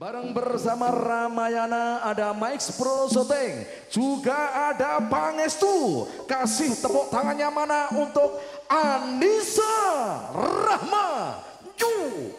Bareng bersama Ramayana ada Mike Pro Soteng, juga ada Pangestu. Kasih tepuk tangannya mana untuk Anissa Rahma. Ju.